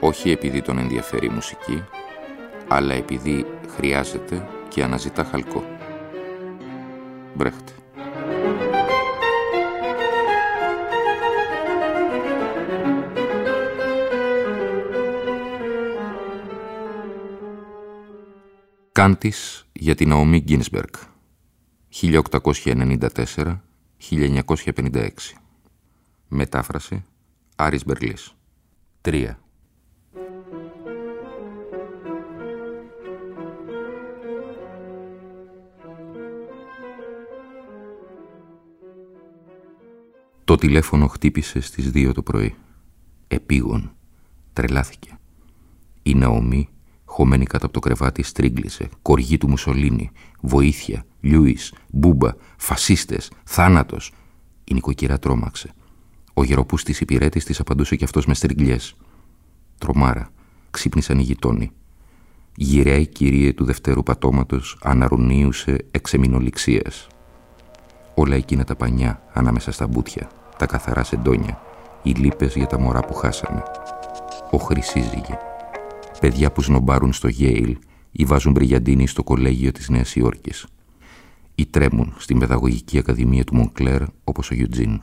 όχι επειδή τον ενδιαφέρει η μουσική, αλλά επειδή χρειάζεται και αναζητά χαλκό. Μπρέχτε. Κάντης για την Ναομή Γκίνσμπεργκ 1894-1956 Μετάφραση Άρης Μπερλής 3 Το τηλέφωνο χτύπησε στις δύο το πρωί. Επίγον. Τρελάθηκε. Η Ναομή, χωμένη κάτω από το κρεβάτι, στρίγκλισε. Κοργή του Μουσολίνη. Βοήθεια. Λιούις. Μπούμπα. Φασίστες. Θάνατος. Η νοικοκυρά τρόμαξε. Ο γεροπούς της υπηρέτης της απαντούσε κι αυτός με στριγκλιές. Τρομάρα. Ξύπνησαν οι γειτόνοι. Γυραιά η κυρία του δευτέρου πατώματος αναρουνίουσε εξεμινοληξίας. Όλα εκείνα τα πανιά ανάμεσα στα μπούτια τα καθαρά σεντόνια, οι λύπες για τα μωρά που χάσανε. Ο χρυσίζυγε. Παιδιά που σνομπάρουν στο Γέιλ ή βάζουν μπριγιαντίνη στο κολέγιο της Νέας Υόρκης. Ή τρέμουν στην παιδαγωγική ακαδημία του Μονκλέρ όπως ο Γιουτζίν.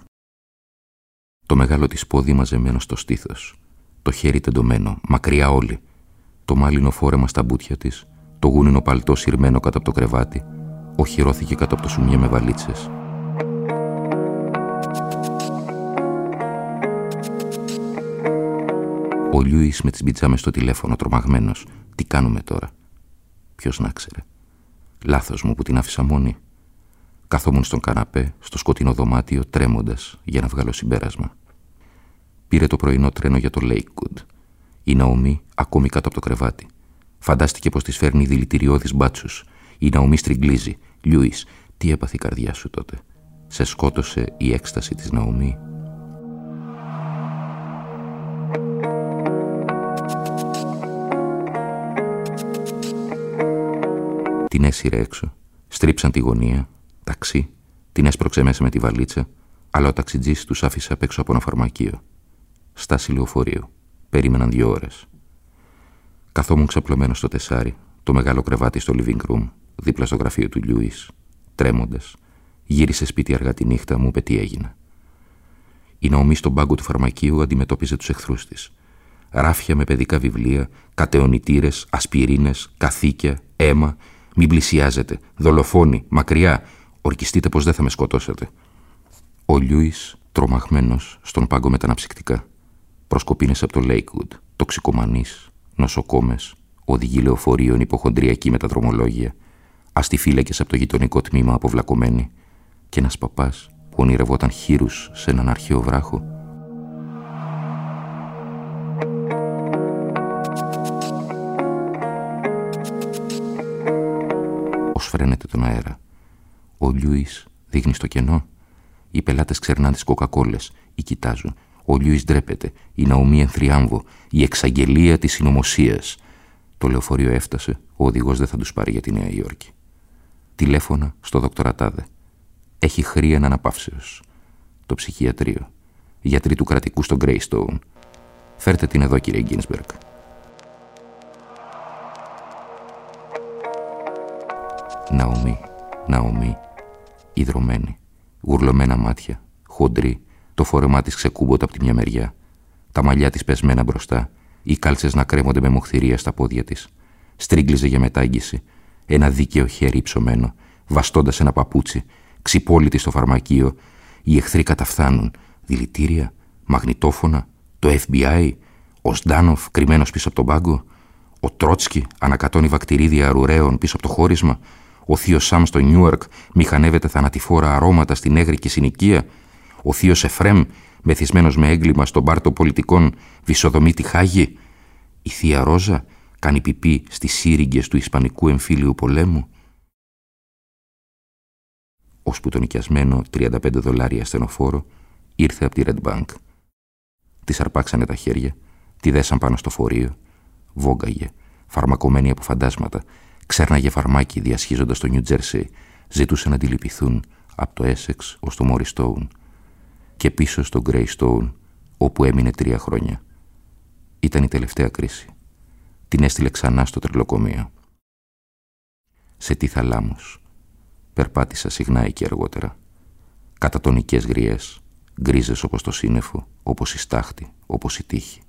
Το μεγάλο της πόδι μαζεμένο στο στήθος. Το χέρι τεντωμένο, μακριά όλοι. Το μάλινο φόρεμα στα μπούτια της, το γούνινο παλτό σειρμένο κάτω από το κρεβάτι, οχυρώθηκε κάτω από το σουμιέ με βαλίτσες. Ο Λιούι με τις μπιτζάμε στο τηλέφωνο, τρομαγμένος. Τι κάνουμε τώρα; Ποιος να ξέρε; Λάθος μου που την άφησα μόνη. Καθόμουν στον καναπέ, στο σκοτεινό δωμάτιο, τρέμοντας για να βγάλω συμπέρασμα. Πήρε το πρωινό τρένο για το Lakewood. Η Ναομή ακόμη κάτω από το κρεβάτι. Φαντάστηκε πως της φέρνει δηλητηριώδης μπάτσους. Η Ναομή στριγκλίζει. Λιούι, τι έπαθε η καρδιά σου τότε; Σε σκότωσε η έκσταση της Ναομή; Έσυρε έξω. Στρίψαν τη γωνία. Ταξί. Την έσπρωξε μέσα με τη βαλίτσα. Αλλά ο ταξιτζής τους άφησε απ' έξω από ένα φαρμακείο. Στάση λεωφορείου. Περίμεναν δύο ώρες. Καθόμουν ξαπλωμένος στο τεσάρι, το μεγάλο κρεβάτι στο living room, δίπλα στο γραφείο του Λιούις, τρέμοντας. Γύρισε σπίτι αργά τη νύχτα, μου είπε τι έγινε. Η Ναομή στον πάγκο του φαρμακείου αντιμετώπιζε τους εχθρούς της. Ράφια με παιδικά βιβλία, κατεωνητήρε, ασπιρίνες, καθήκια, αίμα μην πλησιάζετε. Δολοφόνοι. Μακριά. Ορκιστείτε πως δεν θα με σκοτώσετε. Ο Λιούις, τρομαγμένος, στον πάγκο με τα αναψυκτικά. Προσκοπίνες από το Lakewood. Τοξικομανείς, νοσοκόμες, οδηγοί λεωφορείων υποχοντριακοί με τα δρομολόγια. Αστιφύλακες από το γειτονικό τμήμα αποβλακωμένοι. Και ένας παπάς που ονειρευόταν χείρους σε έναν αρχαίο βράχο φρένεται τον αέρα. Ο Λιούις δείχνει στο κενό. Οι πελάτες ξερνάνε τις κοκακόλες ή κοιτάζουν. Ο Λιούις ντρέπεται. Η Ναομή ενθριάμβο. Η εξαγγελία της συνωμοσίας. Το λεωφορείο έφτασε. Ο οδηγός δεν θα τους πάρει για τη Νέα Υόρκη. Τηλέφωνα στο δοκτορατάδε. Έχει χρία αναπαύσεω. Το ψυχιατρίο. Γιατροί του κρατικού στο Γκρέιστόουν. Φέρτε την εδώ, κύριε Γκίνσμπεργκ. Ναομή, Ναομή, ιδρωμένη, γουρλωμένα μάτια, χοντρή, το φόρεμά της ξεκούμποτα από τη μια μεριά, τα μαλλιά της πεσμένα μπροστά, οι κάλτσες να κρέμονται με μοχθηρία στα πόδια της. Στρίγκλιζε για μετάγγιση, ένα δίκαιο χέρι ψωμένο, βαστώντας ένα παπούτσι, ξυπόλυτη στο φαρμακείο, οι εχθροί καταφθάνουν, δηλητήρια, μαγνητόφωνα, το FBI, ο Σντάνοφ κρυμμένος πίσω από τον πάγκο, ο Τρότσκι ανακατώνει βακτηρίδια αρουραίων πίσω από το χώρισμα, ο θείος Σαμ στο Νιούαρκ μηχανεύεται θανατηφόρα αρώματα στην έγρικη συνοικία. Ο θείος Εφρέμ, μεθυσμένος με έγκλημα στον πάρτο πολιτικών, βυσοδομεί τη Χάγη. Η θεία Ρόζα κάνει πιπί στις σύριγγες του Ισπανικού εμφύλιου πολέμου. Ώσπου το νοικιασμένο 35 δολάρια στενοφόρο ήρθε από τη Red Bank. Τη αρπάξανε τα χέρια, τη δέσαν πάνω στο φορείο, βόγκαγε, φαρμακομένη από φαντάσματα, ξέρναγε φαρμάκι διασχίζοντας το Νιου Τζέρσεϊ, ζητούσε να αντιληπιθούν από το Έσεξ ως το Μόρι Στόουν και πίσω στο Γκρέι Στόουν όπου έμεινε τρία χρόνια. Ήταν η τελευταία κρίση. Την έστειλε ξανά στο τρελοκομείο. Σε τι θαλάμους. Περπάτησα συχνά εκεί αργότερα. Κατατονικές γριές, γκρίζες όπως το σύννεφο, όπως η στάχτη, όπως η τύχη.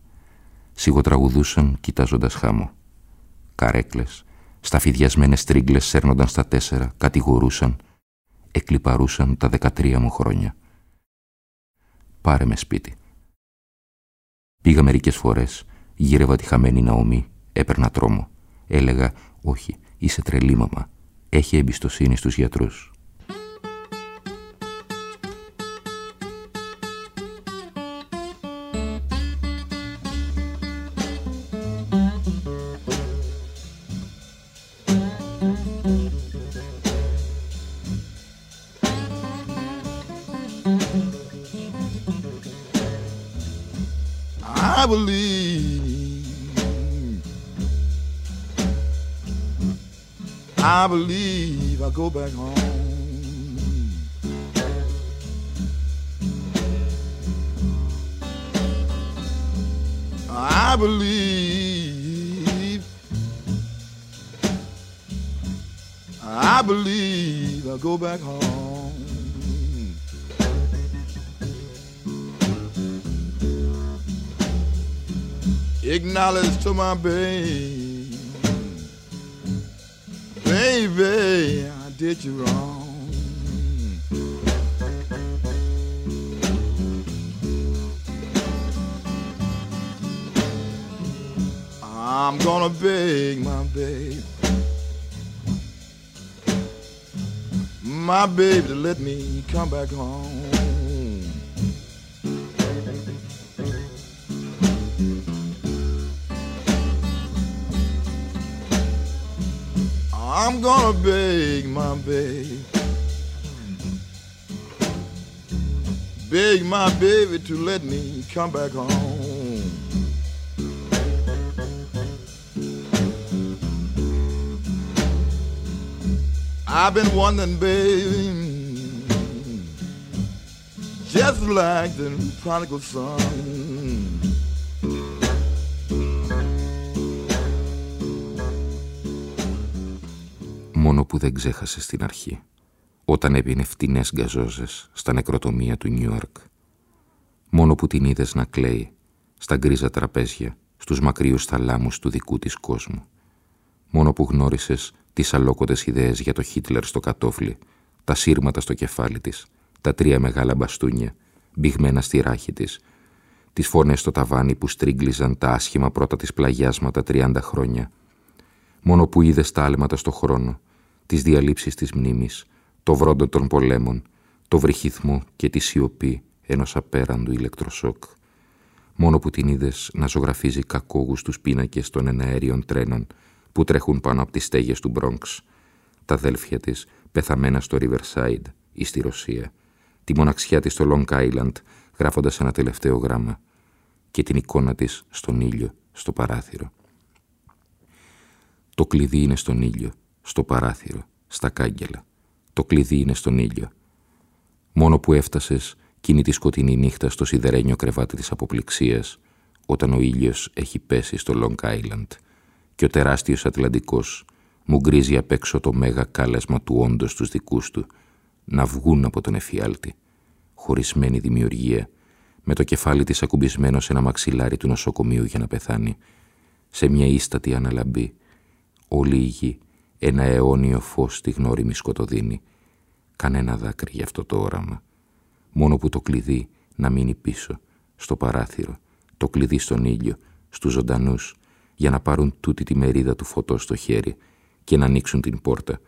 Σιγοτραγουδούσαν κοιτάζοντας χάμω. Καρέκλες, σταφιδιασμένες τρίγκλες σέρνονταν στα τέσσερα, κατηγορούσαν, εκλυπαρούσαν τα δεκατρία μου χρόνια. Πάρε με σπίτι. Πήγα μερικές φορές, γύρευα τη χαμένη Ναομή, έπαιρνα τρόμο. Έλεγα, όχι, είσαι τρελή μαμά. Έχει εμπιστοσύνη στους γιατρούς. I believe. I believe I go back home. I believe. I believe I go back home. Acknowledge to my baby, baby, I did you wrong. I'm gonna beg my baby, my baby to let me come back home. I'm gonna beg my baby. Beg my baby to let me come back home. I've been wondering, baby, just like the prodigal son. Που δεν ξέχασε στην αρχή, όταν έπινε φτηνές γκαζόζες στα νεκροτομία του Νιούαρκ. Μόνο που την είδες να κλαίει στα γκρίζα τραπέζια, στους μακριούς θαλάμους του δικού της κόσμου. Μόνο που γνώρισες τις αλόκοτες ιδέες για το Χίτλερ στο κατόφλι, τα σύρματα στο κεφάλι της, τα τρία μεγάλα μπαστούνια, μπηγμένα στη ράχη της, τις φωνές στο ταβάνι που στρίγκλιζαν τα άσχημα πρώτα της πλαγιάσματα 30 χρόνια, μόνο που είδες τα άλματα στο χρόνο, τις διαλύσεις της μνήμης, το βρόντο των πολέμων, το βρυχυθμό και τη σιωπή ενός απέραντου ηλεκτροσόκ. Μόνο που την είδες να ζωγραφίζει κακόγους τους πίνακες των εναέριων τρένων που τρέχουν πάνω από τις στέγες του Μπρόγκς, τα αδέλφια της πεθαμένα στο Riverside ή στη Ρωσία, τη μοναξιά της στο Long Island γράφοντας ένα τελευταίο γράμμα και την εικόνα της στον ήλιο, στο παράθυρο. Το κλειδί είναι στον ήλιο στο παράθυρο, στα κάγκελα. Το κλειδί είναι στον ήλιο. Μόνο που έφτασες εκείνη τη σκοτεινή νύχτα στο σιδερένιο κρεβάτι της αποπληξίας, όταν ο ήλιος έχει πέσει στο Long Island και ο τεράστιος Ατλαντικός μου γκρίζει απ' έξω το μέγα κάλεσμα του όντως τους δικούς του να βγουν από τον εφιάλτη, χωρισμένη δημιουργία, με το κεφάλι της ακουμπισμένο σε ένα μαξιλάρι του νοσοκομείου για να πεθάνει, σε μια ίστατη αναλαμπή, όλη η γη ένα αιώνιο φως στη γνώριμη σκοτωδίνη. Κανένα δάκρυ για αυτό το όραμα. Μόνο που το κλειδί να μείνει πίσω, στο παράθυρο, το κλειδί στον ήλιο, στους ζωντανούς, για να πάρουν τούτη τη μερίδα του φωτός στο χέρι και να ανοίξουν την πόρτα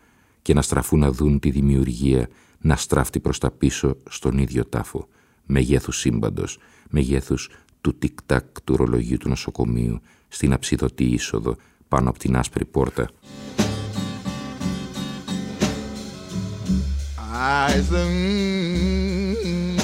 και να στραφούν να δουν τη δημιουργία να στράφτει προς τα πίσω στον ίδιο τάφο, μεγέθους σύμπαντος, μεγέθους του τικ-τάκ του ρολογιού του νοσοκομείου στην αψιδωτή είσοδο πάνω από την άσπρη πόρτα. eyes. Mm,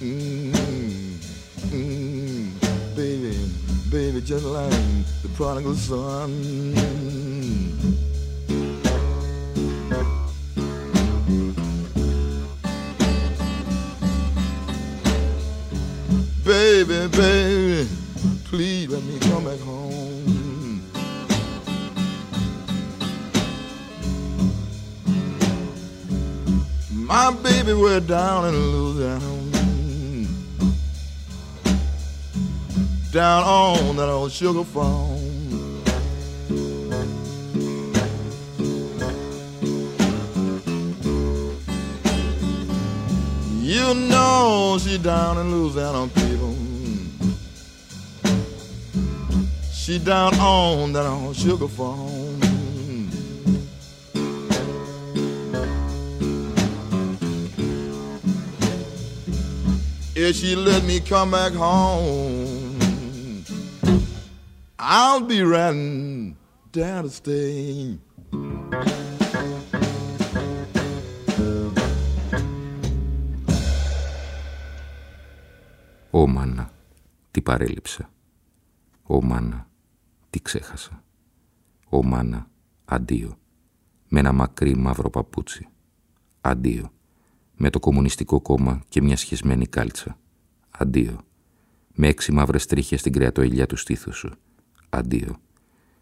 mm, mm, Baby, baby, just like the prodigal son. Baby, baby, please let me come back home. My baby, we're down in Louisiana. down on that old sugar farm. You know she down in Louisiana, people. She down on that old sugar farm. If she let me come back home, I'll be riding down to stay. Ω μάνα, τι παρέλειψα. Ω μάνα, τι ξέχασα; Ω μάνα, αντίο. Με ένα μακρύ μαύρο παπούτσι. Αντίο. Με το κομμουνιστικό κόμμα και μια σχισμένη κάλτσα. Αντίο. Με έξι μαύρες τρίχες στην κρεατοηλιά του στήθους σου. Αντίο.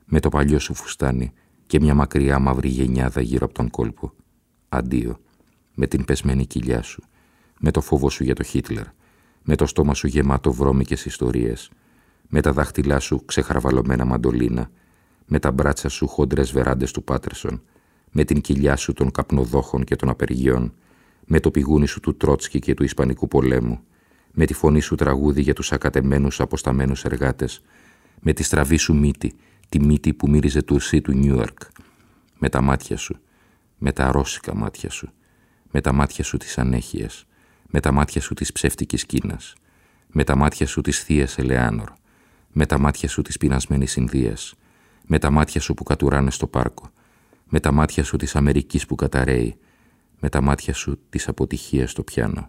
Με το παλιό σου φουστάνι και μια μακριά μαύρη γενιάδα γύρω από τον κόλπο. Αντίο. Με την πεσμένη κοιλιά σου. Με το φόβο σου για το Χίτλερ με το στόμα σου γεμάτο βρώμικες ιστορίες, με τα δάχτυλά σου ξεχαραβαλωμένα μαντολίνα, με τα μπράτσα σου χοντρές βεράντες του Πάτερσον, με την κοιλιά σου των καπνοδόχων και των απεργιών, με το πηγούνι σου του Τρότσκι και του Ισπανικού πολέμου, με τη φωνή σου τραγούδι για τους ακατεμένους αποσταμένους εργάτες, με τη στραβή σου μύτη, τη μύτη που μύριζε τουρσί του Νιούαρκ, με τα μάτια σου, με τα ρώσικα μάτια σου, με τα μάτια σου της ανέχειας, με τα μάτια σου της ψεύτικης Κίνας, με τα μάτια σου της θείας Ελεάνορ, με τα μάτια σου της πεινασμένης Ινδίας, με τα μάτια σου που κατουράνε στο πάρκο, με τα μάτια σου της Αμερικής που καταραίει, με τα μάτια σου της αποτυχίας στο πιάνο,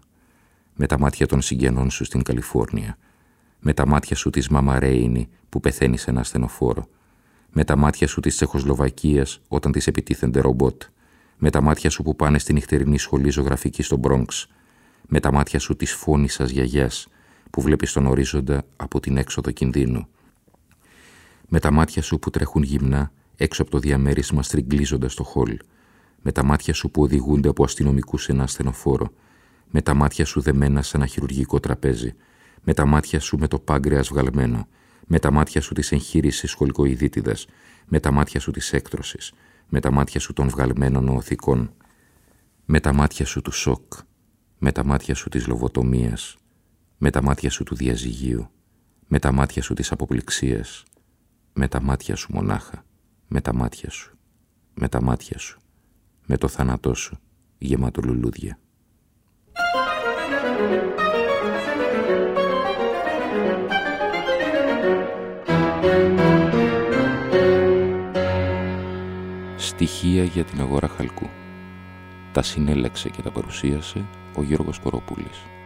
με τα μάτια των συγγενών σου στην Καλιφόρνια, με τα μάτια σου της Μαμαρέινη που πεθαίνει σε ένα στενοφόρο, με τα μάτια σου της Τσεχοσλοβακίας όταν της επιτίθενται ρομπότ, με τα μάτια σου που πάνε στη νυχτερινή σχολή ζωγραφική στο Μπρόγκς, με τα μάτια σου της σας γιαγιάς που βλέπεις τον ορίζοντα από την έξοδο κινδύνου. Με τα μάτια σου που τρέχουν γυμνά έξω από το διαμέρισμα στριγκλίζοντας το χολ. Με τα μάτια σου που οδηγούνται από αστυνομικούς σε ένα ασθενοφόρο. Με τα μάτια σου δεμένα σε ένα χειρουργικό τραπέζι. Με τα μάτια σου με το πάγκρεας βγαλμένο. Με τα μάτια σου της εγχείρησης σχολικοειδίτιδας. Με τα μάτια σου της έκτρωσης. Με τα μάτια σου των βγαλμένων οθικών. Με τα μάτια σου του σοκ με τα μάτια σου της λοβοτομίας, με τα μάτια σου του διαζυγίου, με τα μάτια σου της αποπληξίας, με τα μάτια σου μονάχα, με τα μάτια σου, με τα μάτια σου, με το θάνατό σου γεμάτο λουλούδια. Στοιχεία για την αγορά χαλκού. Τα συνέλεξε και τα παρουσίασε ο Γιώργος Κοροπούλης.